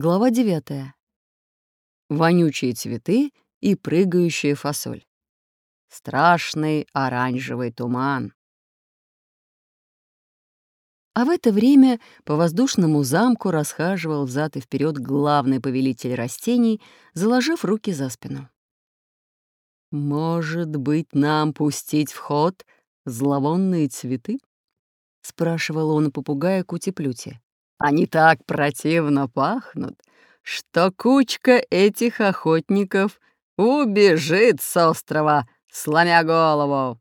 Глава 9. Вонючие цветы и прыгающая фасоль. Страшный оранжевый туман. А в это время по воздушному замку расхаживал взад и вперед главный повелитель растений, заложив руки за спину. «Может быть, нам пустить в ход зловонные цветы?» — спрашивал он у попугая Кути-Плюти. Они так противно пахнут, что кучка этих охотников убежит с острова, сломя голову.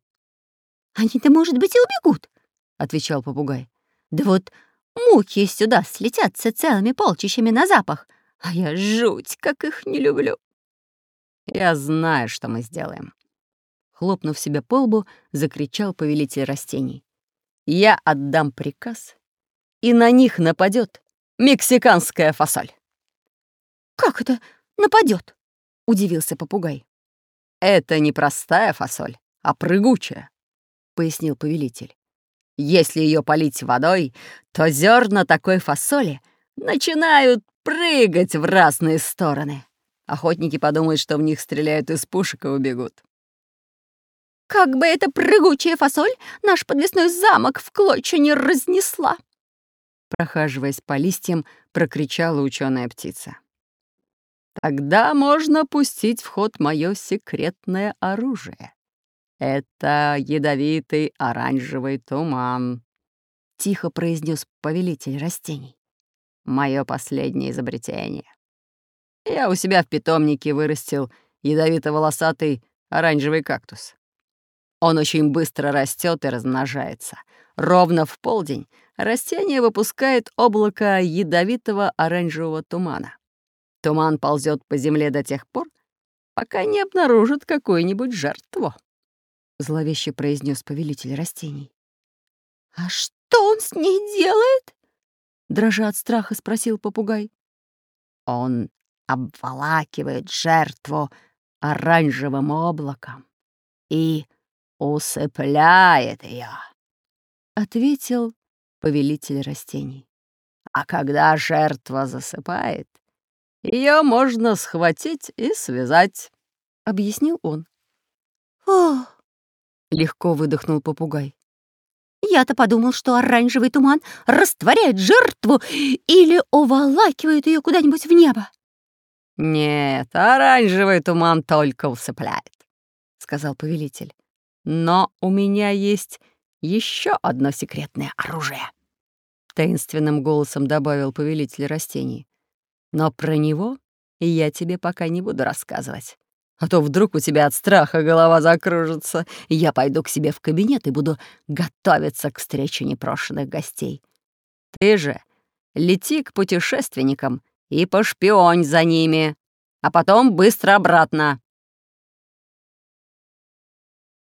«Они-то, может быть, и убегут», — отвечал попугай. «Да вот мухи сюда слетятся целыми полчищами на запах, а я жуть, как их не люблю». «Я знаю, что мы сделаем», — хлопнув себя по лбу, закричал повелитель растений. «Я отдам приказ, и на них нападет мексиканская фасоль. «Как это нападет? удивился попугай. «Это не простая фасоль, а прыгучая», — пояснил повелитель. «Если ее полить водой, то зерна такой фасоли начинают прыгать в разные стороны. Охотники подумают, что в них стреляют из пушек и убегут. «Как бы эта прыгучая фасоль наш подвесной замок в клочья не разнесла!» Прохаживаясь по листьям, прокричала ученая птица. «Тогда можно пустить в ход мое секретное оружие. Это ядовитый оранжевый туман», — тихо произнес повелитель растений. «Мое последнее изобретение. Я у себя в питомнике вырастил ядовито-волосатый оранжевый кактус. Он очень быстро растет и размножается. Ровно в полдень растение выпускает облако ядовитого оранжевого тумана. Туман ползет по земле до тех пор, пока не обнаружит какую-нибудь жертву. Зловеще произнес повелитель растений. «А что он с ней делает?» Дрожа от страха, спросил попугай. «Он обволакивает жертву оранжевым облаком и усыпляет ее, ответил повелитель растений. А когда жертва засыпает, ее можно схватить и связать, объяснил он. О! легко выдохнул попугай. Я-то подумал, что оранжевый туман растворяет жертву или уволакивает ее куда-нибудь в небо. Нет, оранжевый туман только усыпляет, сказал повелитель. Но у меня есть еще одно секретное оружие. Таинственным голосом добавил повелитель растений. Но про него я тебе пока не буду рассказывать. А то вдруг у тебя от страха голова закружится, я пойду к себе в кабинет и буду готовиться к встрече непрошенных гостей. Ты же лети к путешественникам и пошпионь за ними, а потом быстро обратно.